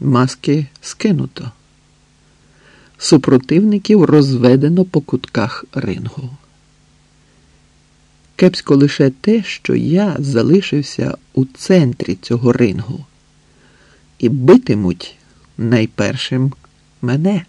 Маски скинуто. Супротивників розведено по кутках рингу. Кепсько лише те, що я залишився у центрі цього рингу, і битимуть найпершим мене.